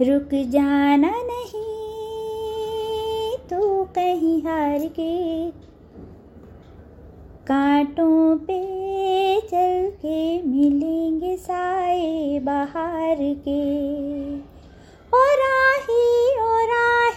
रुक जाना नहीं तो कहीं हार के। कांटों पे चल के मिलेंगे साए बाहर के। और आही और आही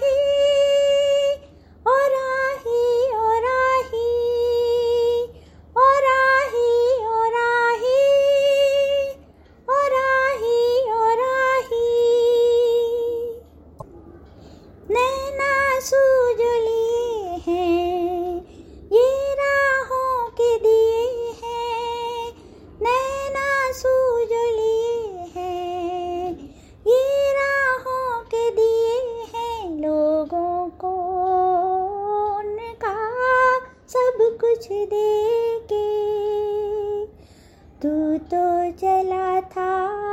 तो जला था।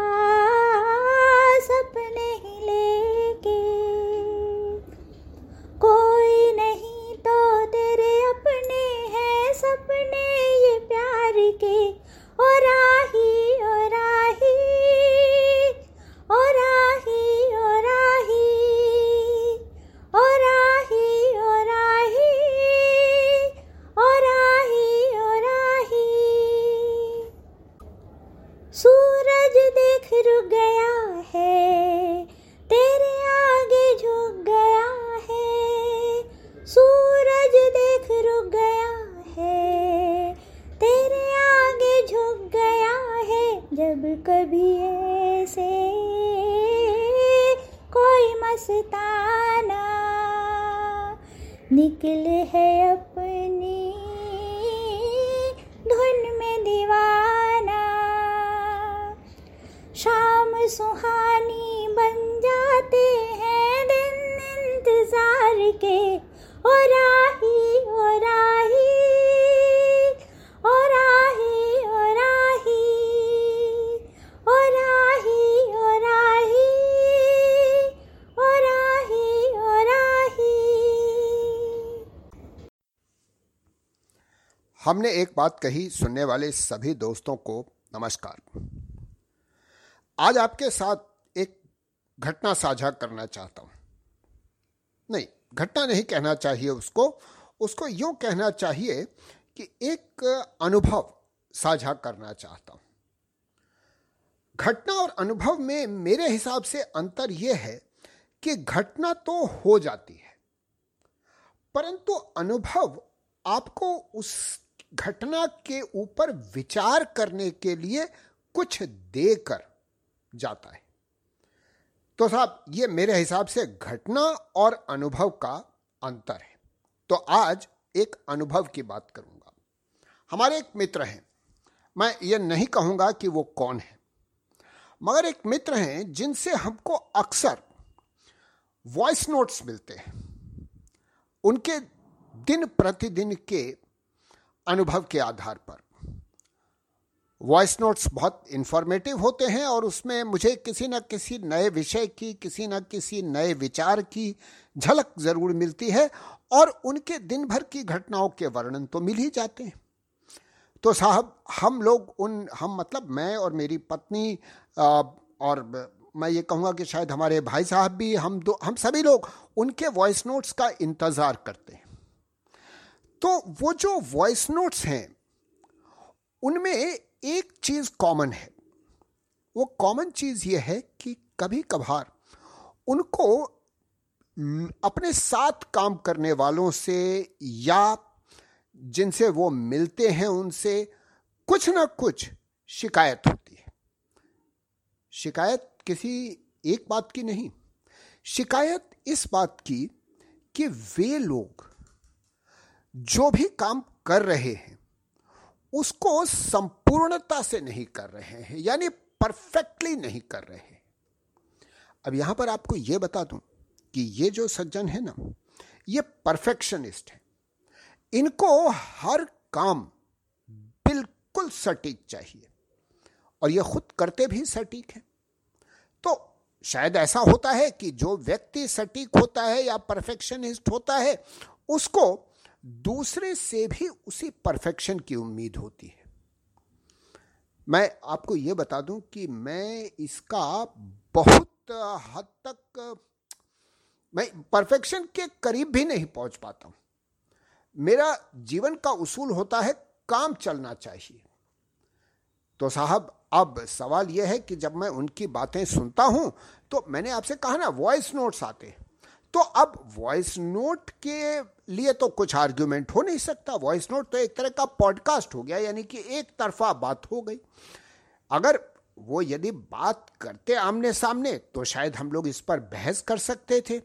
निकले है अपनी धुन में दीवाना। शाम सुहानी बन जाते हैं दिन इंतज़ार के। हमने एक बात कही सुनने वाले सभी दोस्तों को, नमस्कार। आज आपके साथ एक घटना साझा करना चाहता हूँ। नहीं, घटना नहीं कहना चाहिए उसको। उसको यूँ कहना चाहिए कि एक अनुभव साझा करना चाहता हूँ। घटना और अनुभव में मेरे हिसाब से अंतर यह है कि घटना तो हो जाती है, परंतु अनुभव आपको उस घटना के ऊपर विचार करने के लिए कुछ देकर जाता है। तो साहब, ये मेरे हिसाब से घटना और अनुभव का अंतर है। तो आज एक अनुभव की बात करूँगा। हमारे एक मित्र हैं। मैं ये नहीं कहूँगा कि वो कौन है। मगर एक मित्र हैं जिनसे हमको अक्सर वॉइस नोट्स मिलते हैं। उनके दिन प्रतिदिन के अनुभव के आधार पर। वॉइस नोट्स बहुत इंफॉर्मेटिव होते हैं और उसमें मुझे किसी न किसी नए विषय की, किसी न किसी नए विचार की झलक ज़रूर मिलती है और उनके दिन भर की घटनाओं के वर्णन तो मिल ही जाते हैं। तो साहब, हम लोग उन, हम मतलब मैं और मेरी पत्नी और मैं ये कहूँगा कि शायद हमारे भाई साहब भी, हम दो, हम सभी लोग उनके वॉइस नोट्स का इंतज़ार करते हैं। तो वो जो वॉइस नोट्स हैं, उनमें एक चीज़ कॉमन है। वो कॉमन चीज़ ये है कि कभी कभार उनको अपने साथ काम करने वालों से या जिनसे वो मिलते हैं, उनसे कुछ ना कुछ शिकायत होती है। शिकायत किसी एक बात की नहीं। शिकायत इस बात की कि वे लोग जो भी काम कर रहे हैं, उसको संपूर्णता से नहीं कर रहे हैं, यानी परफेक्टली नहीं कर रहे हैं। अब यहाँ पर आपको यह बता दूँ कि ये जो सज्जन है ना, ये परफेक्शनिस्ट है। इनको हर काम बिल्कुल सटीक चाहिए, और ये खुद करते भी सटीक है। तो शायद ऐसा होता है कि जो व्यक्ति सटीक होता है या परफेक्शनिस्ट होता है, उसको दूसरे से भी उसी परफेक्शन की उम्मीद होती है। मैं आपको यह बता दूँ कि मैं इसका बहुत हद तक, मैं परफेक्शन के करीब भी नहीं पहुँच पाता हूँ। मेरा जीवन का उसूल होता है काम चलना चाहिए। तो साहब, अब सवाल यह है कि जब मैं उनकी बातें सुनता हूँ तो मैंने आपसे कहा ना वॉइस नोट्स आते तो अब वॉइस नोट के लिए तो कुछ आर्ग्यूमेंट हो नहीं सकता। वॉइस नोट तो एक तरह का पॉडकास्ट हो गया, यानी कि एक तरफा बात हो गई। अगर वो यदि बात करते आमने सामने तो शायद हम लोग इस पर बहस कर सकते थे।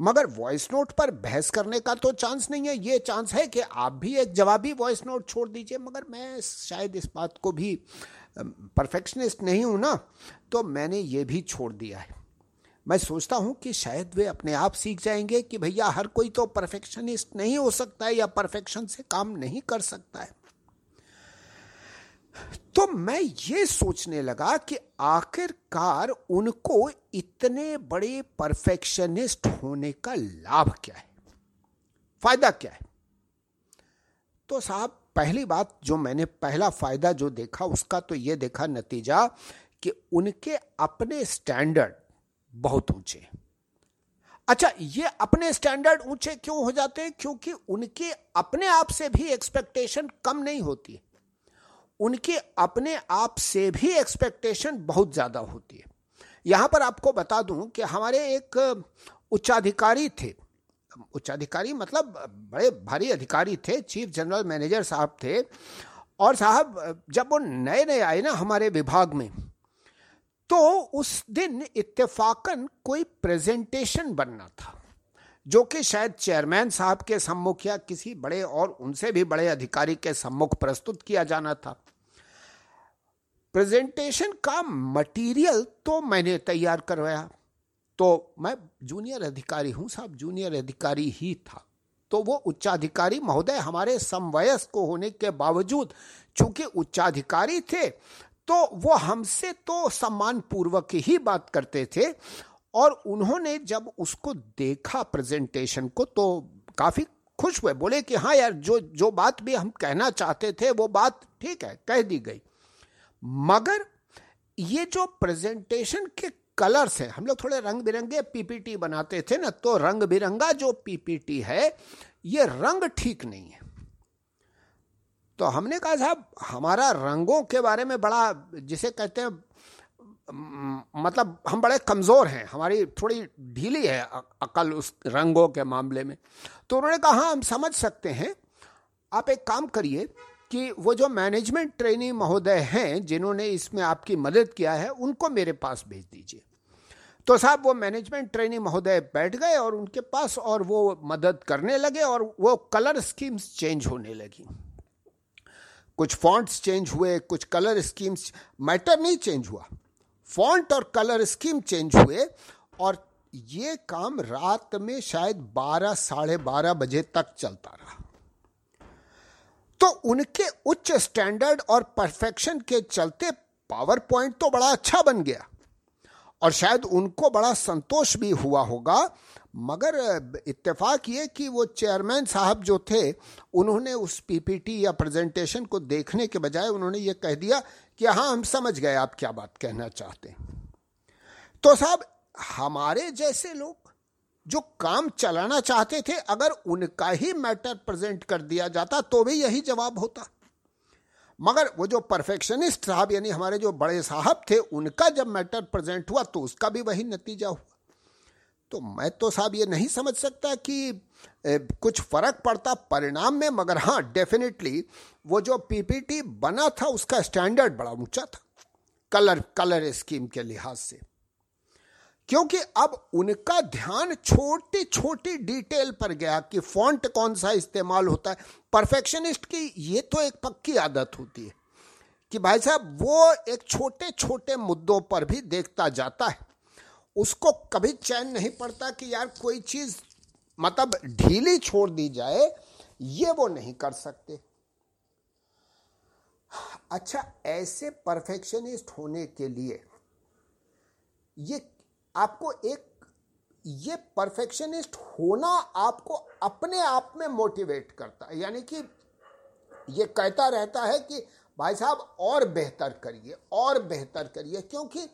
मगर वॉइस नोट पर बहस करने का तो चांस नहीं है। ये चांस है कि आप भी एक जवाबी वॉइस नोट छोड़ दीजिए। मगर मैं शायद इस बात को भी परफेक्शनिस्ट नहीं हूँ ना तो मैंने ये भी छोड़ दिया है। मैं सोचता हूँ कि शायद वे अपने आप सीख जाएँगे कि भैया, हर कोई तो परफेक्शनिस्ट नहीं हो सकता है या परफेक्शन से काम नहीं कर सकता है। तो मैं ये सोचने लगा कि आखिरकार उनको इतने बड़े परफेक्शनिस्ट होने का लाभ क्या है? फ़ायदा क्या है? तो साहब, पहली बात जो मैंने पहला फ़ायदा जो देखा, उसका तो ये देखा नतीजा कि उनके अपने स्टैंडर्ड बहुत ऊँचे अच्छा ये अपने स्टैंडर्ड ऊँचे क्यों हो जाते हैं? क्योंकि उनके अपने आप से भी एक्सपेक्टेशन कम नहीं होती उनके अपने आप से भी एक्सपेक्टेशन बहुत ज़्यादा होती है। यहाँ पर आपको बता दूँ कि हमारे एक उच्चाधिकारी थे। उच्चाधिकारी मतलब बड़े भारी अधिकारी थे, चीफ जनरल मैनेजर साहब थे। और साहब, जब वो नए नए आए ना हमारे विभाग में तो उस दिन इत्तेफाकन कोई प्रेजेंटेशन बनना था, जो कि शायद चेयरमैन साहब के सम्मुख या किसी बड़े और उनसे भी बड़े अधिकारी के सम्मुख प्रस्तुत किया जाना था। प्रेजेंटेशन का मटेरियल तो मैंने तैयार करवाया। तो मैं जूनियर अधिकारी हूँ, साहब जूनियर अधिकारी ही था। तो वो उच्चाधिकारी महोदय हमारे समवयस्क होने के बावजूद, चूँकि उच्चाधिकारी थे तो वो हमसे तो सम्मान पूर्वक ही बात करते थे और उन्होंने जब उसको देखा प्रेजेंटेशन को तो काफ़ी खुश हुए। बोले कि हाँ यार, जो जो बात भी हम कहना चाहते थे, वो बात ठीक है, कह दी गई। मगर ये जो प्रेजेंटेशन के कलर्स है, हम लोग थोड़े रंग बिरंगे पीपीटी बनाते थे ना तो रंग बिरंगा जो पीपीटी है, ये रंग ठीक नहीं है। तो हमने कहा, साहब, हमारा रंगों के बारे में बड़ा, जिसे कहते हैं मतलब हम बड़े कमज़ोर हैं, हमारी थोड़ी ढीली है अकल उस रंगों के मामले में। तो उन्होंने कहा हाँ हम समझ सकते हैं। आप एक काम करिए कि वो जो मैनेजमेंट ट्रेनिंग महोदय हैं, जिन्होंने इसमें आपकी मदद किया है, उनको मेरे पास भेज दीजिए। तो साहब, वो मैनेजमेंट ट्रेनिंग महोदय बैठ गए और उनके पास और वो मदद करने लगे और वो कलर स्कीम्स चेंज होने लगी। कुछ फॉन्ट्स चेंज हुए, कुछ कलर स्कीम्स मैटर नहीं चेंज हुआ। फॉन्ट और कलर स्कीम चेंज हुए और ये काम रात में शायद बारह, साढ़े बारह बजे तक चलता रहा। तो उनके उच्च स्टैंडर्ड और परफेक्शन के चलते पावर पॉइंट तो बड़ा अच्छा बन गया और शायद उनको बड़ा संतोष भी हुआ होगा मगर, इत्तेफाक ये कि वो चेयरमैन साहब जो थे, उन्होंने उस पीपीटी या प्रेजेंटेशन को देखने के बजाय उन्होंने ये कह दिया कि हाँ हम समझ गए आप क्या बात कहना चाहते तो साहब, हमारे जैसे लोग जो काम चलाना चाहते थे, अगर उनका ही मैटर प्रेजेंट कर दिया जाता तो भी यही जवाब होता। मगर वो जो परफेक्शनिस्ट साहब, यानी हमारे जो बड़े साहब थे, उनका जब मैटर प्रेजेंट हुआ तो उसका भी वही नतीजा हुआ। तो मैं तो साहब ये नहीं समझ सकता कि कुछ फ़र्क पड़ता परिणाम में, मगर हाँ डेफिनेटली वो जो पीपीटी बना था, उसका स्टैंडर्ड बड़ा ऊँचा था कलर कलर स्कीम के लिहाज से। क्योंकि अब उनका ध्यान छोटी छोटी डिटेल पर गया कि फॉन्ट कौन सा इस्तेमाल होता है। परफेक्शनिस्ट की ये तो एक पक्की आदत होती है कि भाई साहब वो एक छोटे छोटे मुद्दों पर भी देखता जाता है। उसको कभी चैन नहीं पड़ता कि यार कोई चीज़ मतलब ढीली छोड़ दी जाए, ये वो नहीं कर सकते। अच्छा ऐसे परफेक्शनिस्ट होने के लिए ये आपको एक, ये परफेक्शनिस्ट होना आपको अपने आप में मोटिवेट करता है। यानी कि ये कहता रहता है कि भाई साहब और बेहतर करिए, और बेहतर करिए, क्योंकि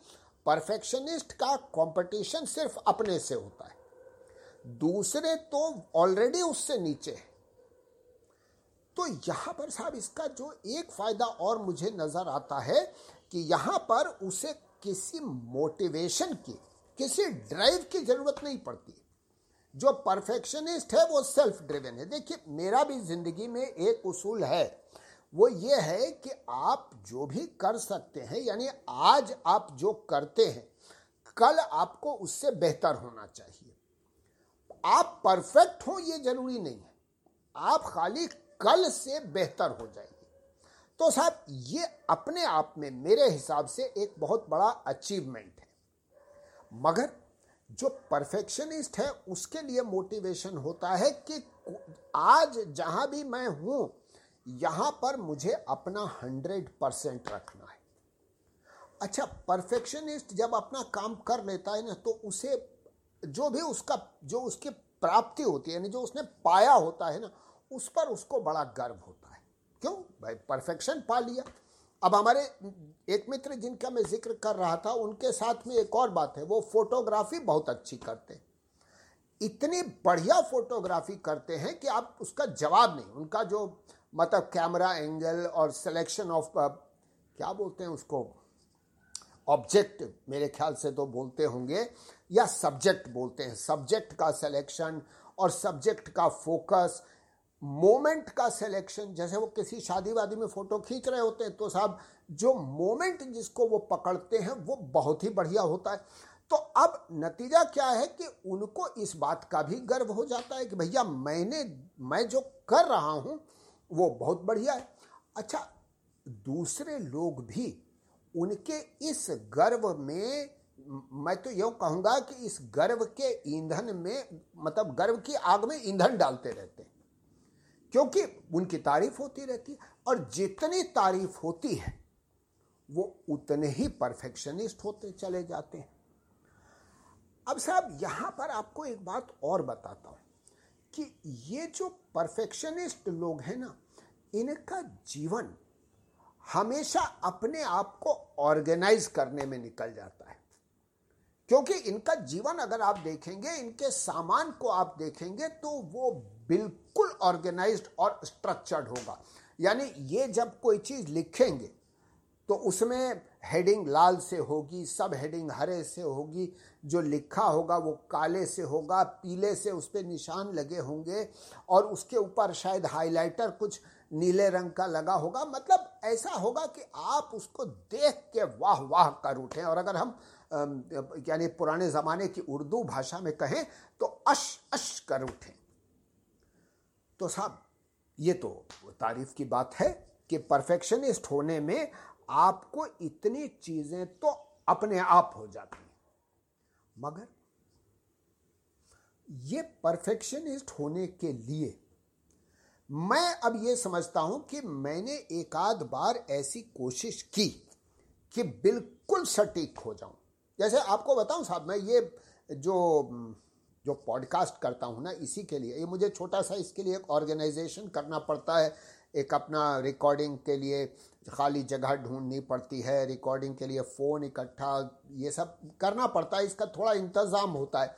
परफेक्शनिस्ट का कंपटीशन सिर्फ़ अपने से होता है। दूसरे तो ऑलरेडी उससे नीचे है। तो यहाँ पर साहब इसका जो एक फ़ायदा और मुझे नज़र आता है कि यहाँ पर उसे किसी मोटिवेशन की, किसी ड्राइव की ज़रूरत नहीं पड़ती। जो परफेक्शनिस्ट है वो सेल्फ ड्रिवन है। देखिए, मेरा भी ज़िंदगी में एक उसूल है। वो ये है कि आप जो भी कर सकते हैं, यानी आज आप जो करते हैं, कल आपको उससे बेहतर होना चाहिए। आप परफेक्ट हो ये ज़रूरी नहीं है। आप खाली कल से बेहतर हो जाएँगे तो साहब, ये अपने आप में मेरे हिसाब से एक बहुत बड़ा अचीवमेंट है। मगर जो परफेक्शनिस्ट है, उसके लिए मोटिवेशन होता है कि आज जहाँ भी मैं हूँ यहाँ पर मुझे अपना हंड्रेड परसेंट रखना है। अच्छा परफेक्शनिस्ट जब अपना काम कर लेता है ना तो उसे जो भी उसका, जो उसकी प्राप्ति होती है, यानी जो उसने पाया होता है ना, उस पर उसको बड़ा गर्व होता है। क्यों? भाई, परफेक्शन पा लिया। अब हमारे एक मित्र जिनका मैं ज़िक्र कर रहा था, उनके साथ में एक और बात है, वो फोटोग्राफी बहुत अच्छी करते हैं। इतनी बढ़िया फोटोग्राफी करते हैं कि आप उसका जवाब नहीं, उनका जो मतलब कैमरा एंगल और सिलेक्शन ऑफ़ क्या बोलते हैं उसको? ऑब्जेक्ट मेरे ख्याल से तो बोलते होंगे या सब्जेक्ट बोलते हैं। सब्जेक्ट का सिलेक्शन और सब्जेक्ट का फोकस मोमेंट का सिलेक्शन जैसे वो किसी शादी वादी में फ़ोटो खींच रहे होते हैं तो साहब जो मोमेंट जिसको वो पकड़ते हैं, वो बहुत ही बढ़िया होता है। तो अब नतीजा क्या है कि उनको इस बात का भी गर्व हो जाता है कि भैया मैंने, मैं जो कर रहा हूँ वो बहुत बढ़िया है। अच्छा दूसरे लोग भी उनके इस गर्व में, मैं तो यूँ कहूँगा कि इस गर्व के ईंधन में मतलब गर्व की आग में ईंधन डालते रहते हैं। क्योंकि उनकी तारीफ़ होती रहती है और जितनी तारीफ़ होती है, वो उतने ही परफेक्शनिस्ट होते चले जाते हैं। अब साहब, यहाँ पर आपको एक बात और बताता हूँ। कि ये जो परफेक्शनिस्ट लोग हैं ना, इनका जीवन हमेशा अपने आप को ऑर्गेनाइज करने में निकल जाता है। क्योंकि इनका जीवन अगर आप देखेंगे, इनके सामान को आप देखेंगे तो वो बिल्कुल ऑर्गेनाइज्ड और स्ट्रक्चर्ड होगा। यानी ये जब कोई चीज़ लिखेंगे तो उसमें हेडिंग लाल से होगी, सब हेडिंग हरे से होगी, जो लिखा होगा वो काले से होगा, पीले से उस पर निशान लगे होंगे, और उसके ऊपर शायद हाइलाइटर कुछ नीले रंग का लगा होगा। मतलब ऐसा होगा कि आप उसको देख के वाह वाह कर उठें। और अगर हम यानी पुराने ज़माने की उर्दू भाषा में कहें तो अश अश कर उठें। तो साहब, ये तो तारीफ़ की बात है कि परफेक्शनिस्ट होने में आपको इतनी चीज़ें तो अपने आप हो जाती हैं। मगर ये परफेक्शनिस्ट होने के लिए मैं अब ये समझता हूँ कि मैंने एक आध बार ऐसी कोशिश की कि बिल्कुल सटीक हो जाऊँ। जैसे आपको बताऊँ साहब, मैं ये जो जो पॉडकास्ट करता हूँ ना, इसी के लिए, ये मुझे छोटा सा इसके लिए एक ऑर्गेनाइजेशन करना पड़ता है एक अपना रिकॉर्डिंग के लिए खाली जगह ढूंढनी पड़ती है रिकॉर्डिंग के लिए फ़ोन इकट्ठा, ये सब करना पड़ता है, इसका थोड़ा इंतज़ाम होता है।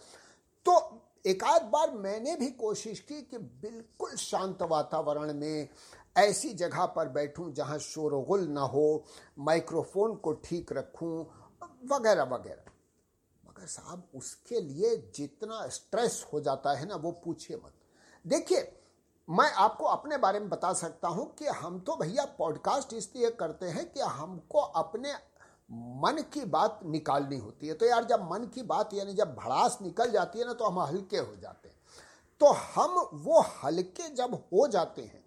तो एक आध बार मैंने भी कोशिश की कि बिल्कुल शांत वातावरण में ऐसी जगह पर बैठूं जहाँ शोरगुल ना हो माइक्रोफोन को ठीक रखूँ, वगैरह वगैरह। मगर साहब, उसके लिए जितना स्ट्रेस हो जाता है ना, वो पूछिए मत। देखिए मैं आपको अपने बारे में बता सकता हूँ कि हम तो भैया पॉडकास्ट इसलिए करते हैं कि हमको अपने मन की बात निकालनी होती है। तो यार जब मन की बात यानी जब भड़ास निकल जाती है ना तो हम हल्के हो जाते हैं। तो हम वो हल्के जब हो जाते हैं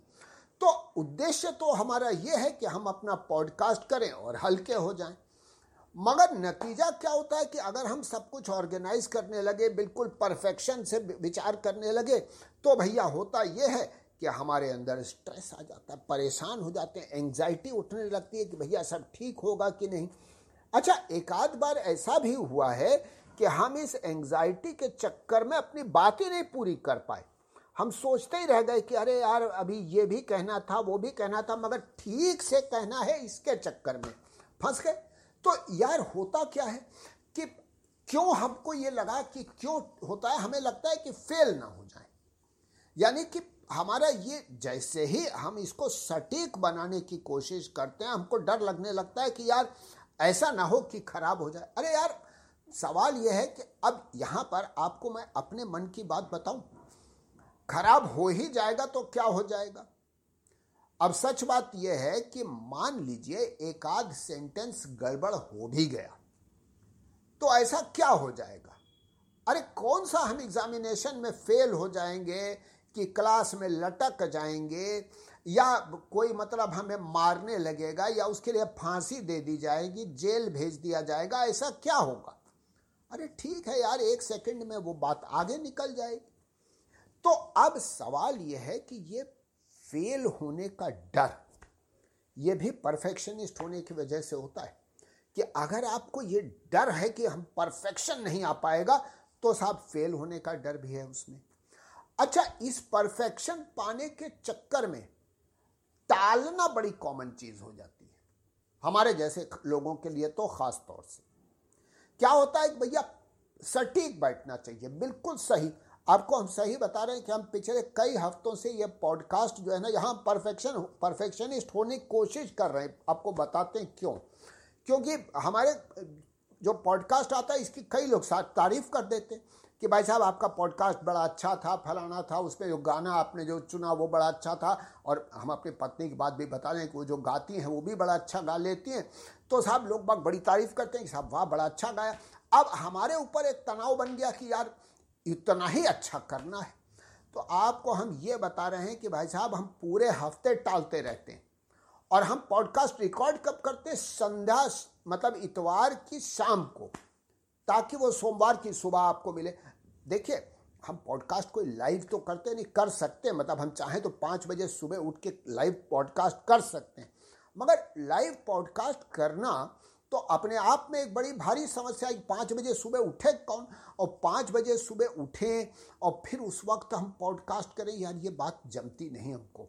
तो उद्देश्य तो हमारा ये है कि हम अपना पॉडकास्ट करें और हल्के हो जाएँ। मगर नतीजा क्या होता है कि अगर हम सब कुछ ऑर्गेनाइज करने लगे, बिल्कुल परफेक्शन से विचार करने लगे तो भैया होता यह है कि हमारे अंदर स्ट्रेस आ जाता है, परेशान हो जाते हैं एंजाइटी उठने लगती है कि भैया सब ठीक होगा कि नहीं। अच्छा एक आध बार ऐसा भी हुआ है कि हम इस एंजाइटी के चक्कर में अपनी बात नहीं पूरी कर पाए। हम सोचते ही रह गए कि अरे यार, अभी ये भी कहना था, वो भी कहना था, मगर ठीक से कहना है इसके चक्कर में। फंस गए। तो यार होता क्या है कि क्यों हमको ये लगा कि क्यों होता है? हमें लगता है कि फेल ना हो जाए। यानी कि हमारा ये जैसे ही हम इसको सटीक बनाने की कोशिश करते हैं, हमको डर लगने लगता है कि यार ऐसा ना हो कि खराब हो जाए। अरे यार, सवाल यह है कि अब यहाँ पर आपको मैं अपने मन की बात बताऊँ। खराब हो ही जाएगा तो क्या हो जाएगा? अब सच बात यह है कि मान लीजिए एक आध सेंटेंस गड़बड़ हो भी गया तो ऐसा क्या हो जाएगा? अरे कौन सा हम एग्जामिनेशन में फेल हो जाएँगे कि क्लास में लटक जाएँगे या कोई मतलब हमें मारने लगेगा या उसके लिए फांसी दे दी जाएगी, जेल भेज दिया जाएगा, ऐसा क्या होगा? अरे ठीक है यार, एक सेकंड में वो बात आगे निकल जाएगी। तो अब सवाल यह है कि ये फेल होने का डर, ये भी परफेक्शनिस्ट होने की वजह से होता है कि अगर आपको ये डर है कि हम परफेक्शन नहीं आ पाएगा तो साहब फेल होने का डर भी है उसमें। अच्छा इस परफेक्शन पाने के चक्कर में टालना बड़ी कॉमन चीज़ हो जाती है, हमारे जैसे लोगों के लिए तो खास तौर से। क्या होता है भैया सटीक बैठना चाहिए, बिल्कुल सही आपको हम सही बता रहे हैं कि हम पिछले कई हफ्तों से ये पॉडकास्ट जो है ना, यहाँ परफेक्शन परफेक्शनिस्ट होने की कोशिश कर रहे हैं। आपको बताते हैं क्यों? क्योंकि हमारे, जो पॉडकास्ट आता है, इसकी कई लोग साथ तारीफ़ कर देते हैं कि भाई साहब, आपका पॉडकास्ट बड़ा अच्छा था, फलाना था उस पर जो गाना आपने जो चुना, वो बड़ा अच्छा था। और हम अपनी पत्नी की बात भी बता रहे हैं कि वो जो गाती हैं, वो भी बड़ा अच्छा गा लेती हैं। तो साहब, लोग बाग बड़ी तारीफ़ करते हैं कि साहब, वाह, बड़ा अच्छा गाया। अब हमारे ऊपर एक तनाव बन गया कि यार इतना ही अच्छा करना है। तो आपको हम ये बता रहे हैं कि भाई साहब, हम पूरे हफ़्ते टालते रहते हैं और हम पॉडकास्ट रिकॉर्ड कब करते हैं? संध्या मतलब इतवार की शाम को, ताकि वो सोमवार की सुबह आपको मिले। देखिए, हम पॉडकास्ट कोई लाइव तो करते नहीं, कर सकते मतलब हम चाहें तो पाँच बजे सुबह उठ के लाइव पॉडकास्ट कर सकते हैं। मगर लाइव पॉडकास्ट करना तो अपने आप में एक बड़ी भारी समस्या है पाँच बजे सुबह उठे कौन? और पाँच बजे सुबह उठें और फिर उस वक्त हम पॉडकास्ट करें, यार ये बात जमती नहीं हमको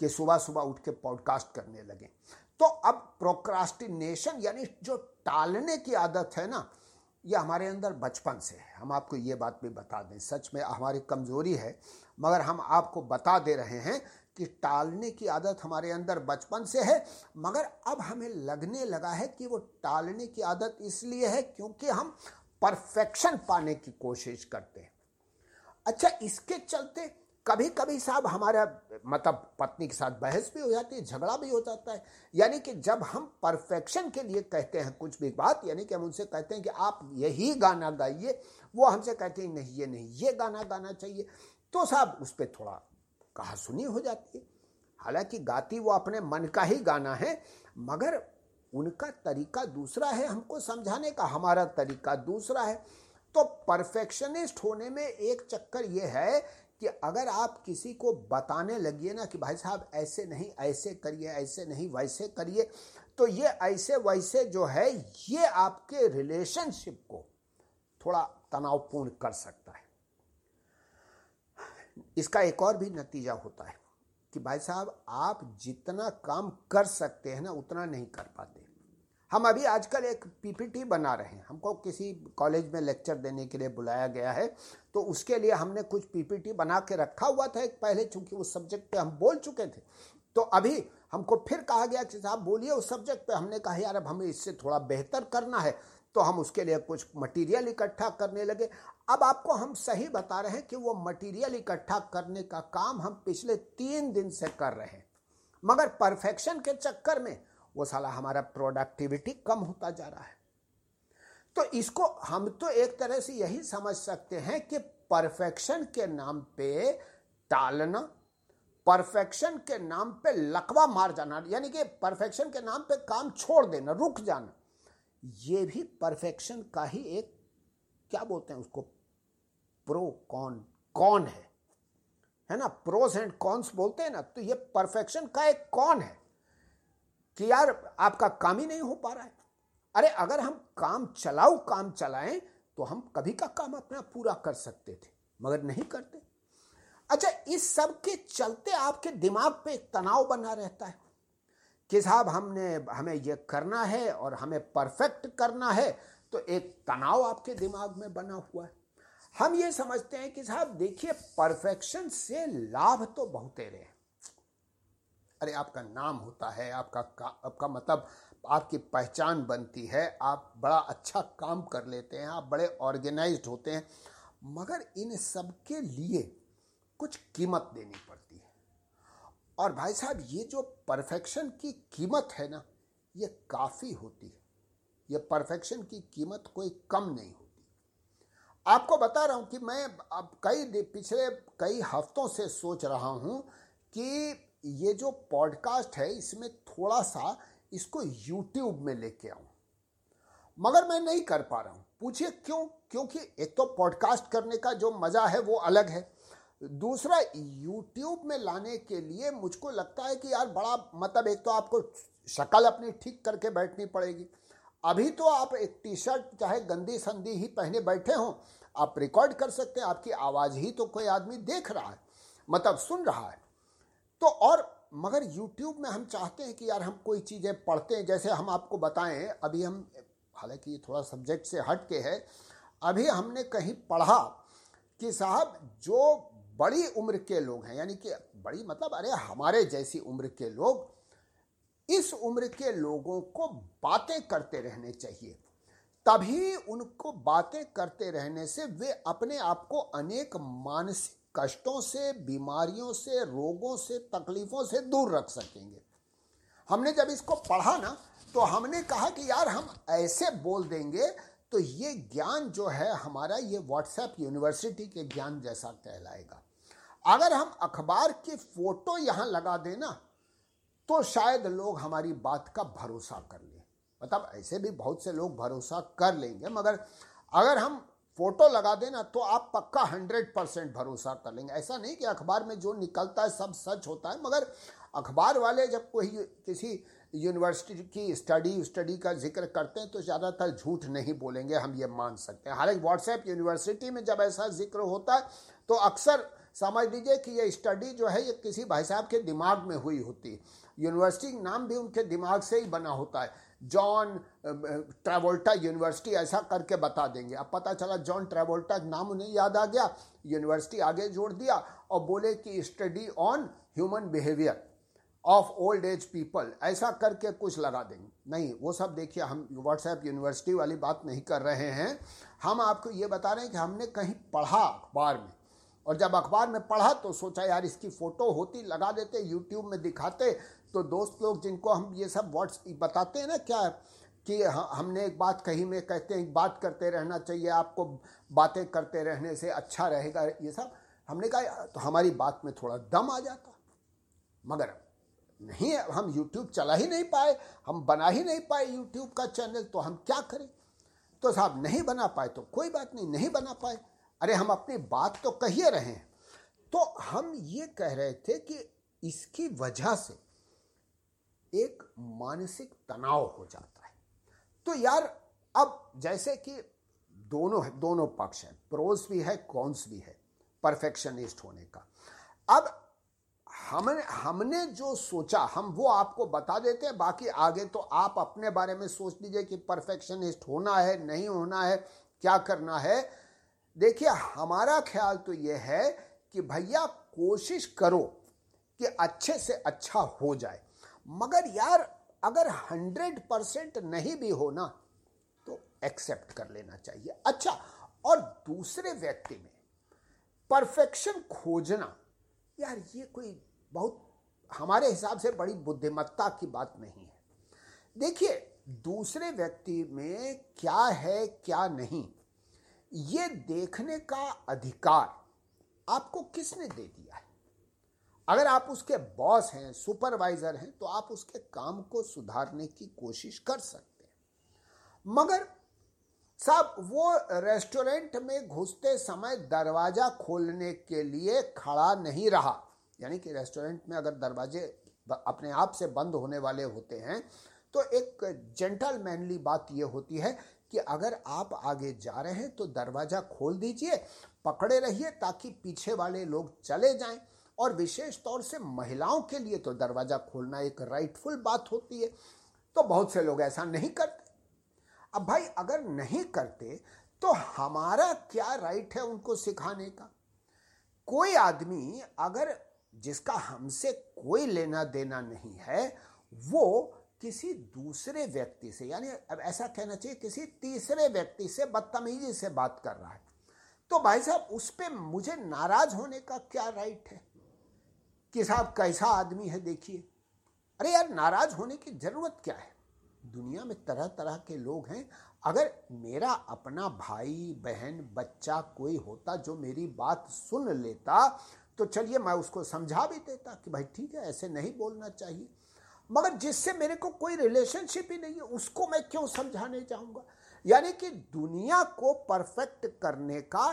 कि सुबह सुबह उठ के पॉडकास्ट करने लगे। तो अब प्रोक्रास्टिनेशन यानी जो टालने की आदत है ना, ये हमारे अंदर बचपन से है। हम आपको ये बात भी बता दें, सच में हमारी कमज़ोरी है, मगर हम आपको बता दे रहे हैं कि टालने की आदत हमारे अंदर बचपन से है, मगर अब हमें लगने लगा है कि वो टालने की आदत इसलिए है क्योंकि हम परफेक्शन पाने की कोशिश करते हैं। अच्छा इसके चलते कभी कभी साहब हमारा मतलब पत्नी के साथ बहस भी हो जाती है, झगड़ा भी हो जाता है। यानी कि जब हम परफेक्शन के लिए कहते हैं कुछ भी बात, यानी कि हम उनसे कहते हैं कि आप यही गाना गाइए, वो हमसे कहते हैं, नहीं, ये नहीं, ये गाना गाना चाहिए। तो साहब उस पर थोड़ा कहा सुनी हो जाती है। हालाँकि गाती वो अपने मन का ही गाना है, मगर उनका तरीका दूसरा है हमको समझाने का, हमारा तरीका दूसरा है। तो परफेक्शनिस्ट होने में एक चक्कर ये है कि अगर आप किसी को बताने लगिए ना कि भाई साहब ऐसे नहीं, ऐसे करिए, ऐसे नहीं, वैसे करिए तो ये ऐसे वैसे जो है, ये आपके रिलेशनशिप को थोड़ा तनावपूर्ण कर सकता है। इसका एक और भी नतीजा होता है कि भाई साहब, आप जितना काम कर सकते हैं ना, उतना नहीं कर पाते। हम अभी आजकल एक पीपीटी बना रहे हैं। हमको किसी कॉलेज में लेक्चर देने के लिए बुलाया गया है तो उसके लिए हमने कुछ पीपीटी बना के रखा हुआ था एक पहले, चूँकि उस सब्जेक्ट पे हम बोल चुके थे। तो अभी हमको फिर कहा गया कि साहब, बोलिए उस सब्जेक्ट पे। हमने कहा, यार, अब हमें इससे थोड़ा बेहतर करना है। तो हम उसके लिए कुछ मटेरियल इकट्ठा करने लगे। अब आपको हम सही बता रहे हैं कि वो मटेरियल इकट्ठा करने का काम हम पिछले तीन दिन से कर रहे हैं। मगर परफेक्शन के चक्कर में वो साला हमारा प्रोडक्टिविटी कम होता जा रहा है। तो इसको हम तो एक तरह से यही समझ सकते हैं कि परफेक्शन के नाम पे टालना परफेक्शन के नाम पे लकवा मार जाना, यानी कि परफेक्शन के नाम पे काम छोड़ देना, रुक जाना। ये भी परफेक्शन का ही एक, क्या बोलते हैं उसको प्रो कॉन कौन है। है ना? प्रोस एंड कॉन्स बोलते हैं ना तो ये परफेक्शन का एक कौन है कि यार आपका काम ही नहीं हो पा रहा है। अरे, अगर हम काम चलाऊ, काम चलाएँ तो हम कभी का काम अपना पूरा कर सकते थे, मगर नहीं करते। अच्छा इस सब के चलते आपके दिमाग पे एक तनाव बना रहता है। कि साहब हमने, हमें ये करना है और हमें परफेक्ट करना है तो एक तनाव आपके दिमाग में बना हुआ है। हम ये समझते हैं कि साहब देखिए परफेक्शन से लाभ तो बहुत रहे अरे, आपका नाम होता है, आपका आपका मतलब आपकी पहचान बनती है, आप बड़ा अच्छा काम कर लेते हैं, आप बड़े ऑर्गेनाइज्ड होते हैं, मगर इन सब के लिए कुछ कीमत देनी पड़ती और भाई साहब, ये जो परफेक्शन की कीमत है ना, ये काफ़ी होती है। ये परफेक्शन की कीमत कोई कम नहीं होती। आपको बता रहा हूँ कि मैं अब कई पिछले कई हफ्तों से सोच रहा हूँ कि ये जो पॉडकास्ट है, इसमें थोड़ा सा इसको यूट्यूब में लेके आऊँ। मगर मैं नहीं कर पा रहा हूँ। पूछिए क्यों? क्योंकि एक तो पॉडकास्ट करने का जो मज़ा है, वो अलग है। दूसरा यूट्यूब में लाने के लिए मुझको लगता है कि यार बड़ा मतलब एक तो आपको शक्ल अपनी ठीक करके बैठनी पड़ेगी। अभी तो आप एक टी शर्ट चाहे गंदी संदी ही पहने बैठे हों, आप रिकॉर्ड कर सकते हैं, आपकी आवाज़ ही तो कोई आदमी देख रहा है मतलब सुन रहा है। तो और, मगर YouTube में हम चाहते हैं कि यार हम कोई चीज़ें पढ़ते हैं, जैसे हम आपको बताएँ, अभी हम, हालाँकि ये थोड़ा सब्जेक्ट से हट के है, अभी हमने कहीं पढ़ा कि साहब, जो बड़ी उम्र के लोग हैं, यानी कि बड़ी मतलब अरे हमारे जैसी उम्र के लोग, इस उम्र के लोगों को बातें करते रहने चाहिए। तभी उनको बातें करते रहने से वे अपने आप को अनेक मानसिक कष्टों से, बीमारियों से, रोगों से, तकलीफों से दूर रख सकेंगे। हमने जब इसको पढ़ा ना तो हमने कहा कि यार हम ऐसे बोल देंगे तो ये ज्ञान जो है, हमारा ये व्हाट्सएप यूनिवर्सिटी के ज्ञान जैसा कहलाएगा। अगर हम अखबार की फ़ोटो यहाँ लगा देना तो शायद लोग हमारी बात का भरोसा कर लें। मतलब ऐसे भी बहुत से लोग भरोसा कर लेंगे, मगर अगर हम फ़ोटो लगा देना तो आप पक्का हंड्रेड परसेंट भरोसा कर लेंगे। ऐसा नहीं कि अखबार में जो निकलता है, सब सच होता है, मगर अखबार वाले जब कोई किसी यूनिवर्सिटी की स्टडी स्टडी का ज़िक्र करते हैं तो ज़्यादातर झूठ नहीं बोलेंगे, हम ये मान सकते हैं। हालाँकि व्हाट्सएप यूनिवर्सिटी में जब ऐसा ज़िक्र होता है तो अक्सर समझ लीजिए कि ये स्टडी जो है, ये किसी भाई साहब के दिमाग में हुई होती यूनिवर्सिटी नाम भी उनके दिमाग से ही बना होता है। जॉन ट्रेवोल्टा यूनिवर्सिटी ऐसा करके बता देंगे। अब पता चला जॉन ट्रेवोल्टा नाम उन्हें याद आ गया यूनिवर्सिटी आगे जोड़ दिया और बोले कि study on human behaviour of old age people ऐसा करके कुछ लगा देंगे। नहीं, वो सब देखिए, हम व्हाट्सएप यूनिवर्सिटी वाली बात नहीं कर रहे हैं। हम आपको ये बता रहे हैं कि हमने कहीं पढ़ा अखबार में और जब अखबार में पढ़ा तो सोचा, यार, इसकी फ़ोटो होती, लगा देते यूट्यूब में दिखाते। तो दोस्त लोग जिनको हम ये सब व्हाट्स बताते हैं ना क्या, कि हमने एक बात कही, में कहते हैं बात करते रहना चाहिए, आपको बातें करते रहने से अच्छा रहेगा। ये सब, हमने कहा तो हमारी बात में थोड़ा दम आ जाता। मगर नहीं, हम यूट्यूब चला ही नहीं पाए, हम बना ही नहीं पाए यूट्यूब का चैनल तो हम क्या करें? तो साहब, नहीं बना पाए तो कोई बात नहीं नहीं बना पाए। अरे, हम अपनी बात तो कहिए रहे हैं। तो हम ये कह रहे थे कि इसकी वजह से एक मानसिक तनाव हो जाता है। तो यार, अब जैसे कि दोनों है, दोनों पक्ष हैं, प्रोज भी है, कॉन्स भी है, परफेक्शनिस्ट होने का। अब हमने हमने जो सोचा, हम वो आपको बता देते हैं, बाकी आगे तो आप अपने बारे में सोच लीजिए कि परफेक्शनिस्ट होना है, नहीं होना है, क्या करना है। देखिए, हमारा ख्याल तो ये है कि भैया कोशिश करो कि अच्छे से अच्छा हो जाए। मगर यार, अगर हंड्रेड परसेंट नहीं भी हो ना तो एक्सेप्ट कर लेना चाहिए। अच्छा और दूसरे व्यक्ति में परफेक्शन खोजना, यार ये कोई बहुत, हमारे हिसाब से बड़ी बुद्धिमत्ता की बात नहीं है। देखिए, दूसरे व्यक्ति में क्या है, क्या नहीं ये देखने का अधिकार आपको किसने दे दिया है? अगर आप उसके बॉस हैं, सुपरवाइजर हैं तो आप उसके काम को सुधारने की कोशिश कर सकते हैं। मगर साहब, वो रेस्टोरेंट में घुसते समय दरवाज़ा खोलने के लिए खड़ा नहीं रहा। यानी कि रेस्टोरेंट में अगर दरवाजे अपने आप से बंद होने वाले होते हैं तो एक जेंटलमैनली बात ये होती है कि अगर आप आगे जा रहे हैं तो दरवाज़ा खोल दीजिए, पकड़े रहिए ताकि पीछे वाले लोग चले जाएँ। और विशेष तौर से महिलाओं के लिए तो दरवाज़ा खोलना एक राइटफुल बात होती है। तो बहुत से लोग ऐसा नहीं करते। अब भाई, अगर नहीं करते तो हमारा क्या राइट है उनको सिखाने का? कोई आदमी अगर जिसका हमसे कोई लेना देना नहीं है, वो किसी दूसरे व्यक्ति से, यानी अब ऐसा कहना चाहिए, किसी तीसरे व्यक्ति से बदतमीजी से बात कर रहा है। तो भाई साहब, उस पर मुझे नाराज़ होने का क्या राइट है? कि साहब कैसा आदमी है, देखिए। अरे यार, नाराज़ होने की ज़रूरत क्या है? दुनिया में तरह तरह के लोग हैं। अगर मेरा अपना भाई, बहन, बच्चा कोई होता जो मेरी बात सुन लेता तो चलिए मैं उसको समझा भी देता कि भाई ठीक है, ऐसे नहीं बोलना चाहिए। मगर जिससे मेरे को कोई रिलेशनशिप ही नहीं है, उसको मैं क्यों समझाने जाऊँगा? यानी कि दुनिया को परफेक्ट करने का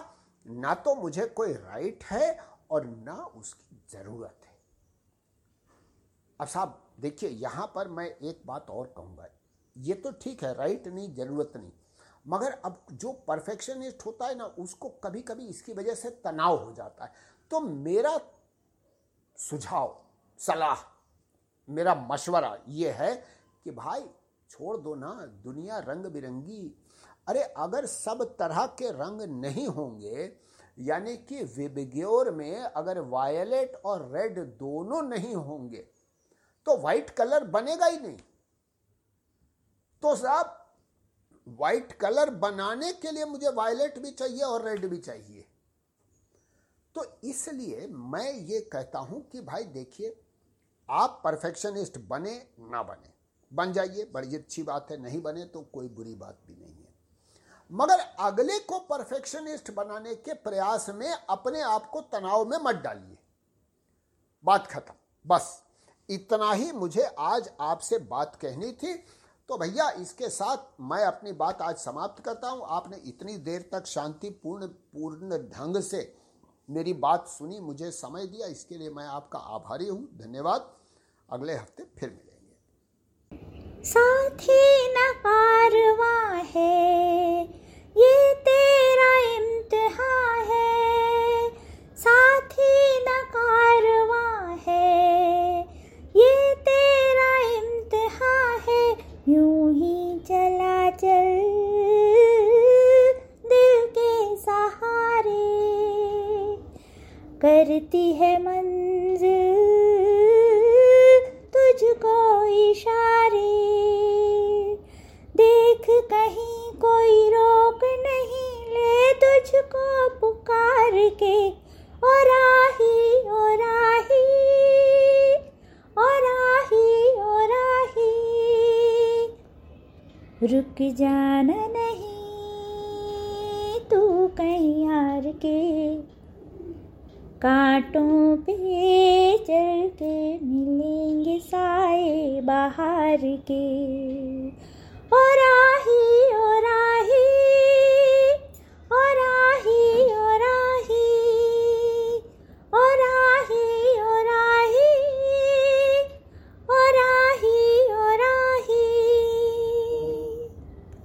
ना तो मुझे कोई राइट है और ना उसकी ज़रूरत है। अब साहब, देखिए, यहाँ पर मैं एक बात और कहूँगा। ये तो ठीक है राइट नहीं, ज़रूरत नहीं। मगर अब जो परफेक्शनिस्ट होता है ना, उसको कभी कभी इसकी वजह से तनाव हो जाता है। तो मेरा सुझाव, सलाह मेरा मशवरा ये है कि भाई, छोड़ दो ना, दुनिया रंग बिरंगी अरे, अगर सब तरह के रंग नहीं होंगे, यानी कि विबग्योर में अगर वायलेट और रेड दोनों नहीं होंगे तो वाइट कलर बनेगा ही नहीं। तो साहब वाइट कलर बनाने के लिए मुझे वायलेट भी चाहिए और रेड भी चाहिए। तो इसलिए मैं ये कहता हूँ कि भाई देखिए आप परफेक्शनिस्ट बने, ना बने। बन जाइए, बड़ी अच्छी बात है, नहीं बने तो कोई बुरी बात भी नहीं है। मगर अगले को परफेक्शनिस्ट बनाने के प्रयास में अपने आप को तनाव में मत डालिए। बात खत्म। बस, इतना ही मुझे आज आपसे बात कहनी थी। तो भैया, इसके साथ मैं अपनी बात आज समाप्त करता हूँ। आपने इतनी देर तक शांतिपूर्ण, पूर्ण ढंग से मेरी बात सुनी, मुझे समय दिया, इसके लिए मैं आपका आभारी हूँ। धन्यवाद। अगले हफ़्ते फिर मिलेंगे। साथी न कारवा है, ये तेरा इम्तिहा है। साथी न कारवा है, ये तेरा इम्तिहा है। यूँ ही चला चल। करती है मंजिल तुझको इशारे। देख कहीं कोई रोक नहीं ले तुझको पुकार के। और आही और आही और आही और आही रुक जाना नहीं तू कहीं यार के। कांटों पे चल के मिलेंगे साए बाहर के। ओ राही और राही और राही, ओ आही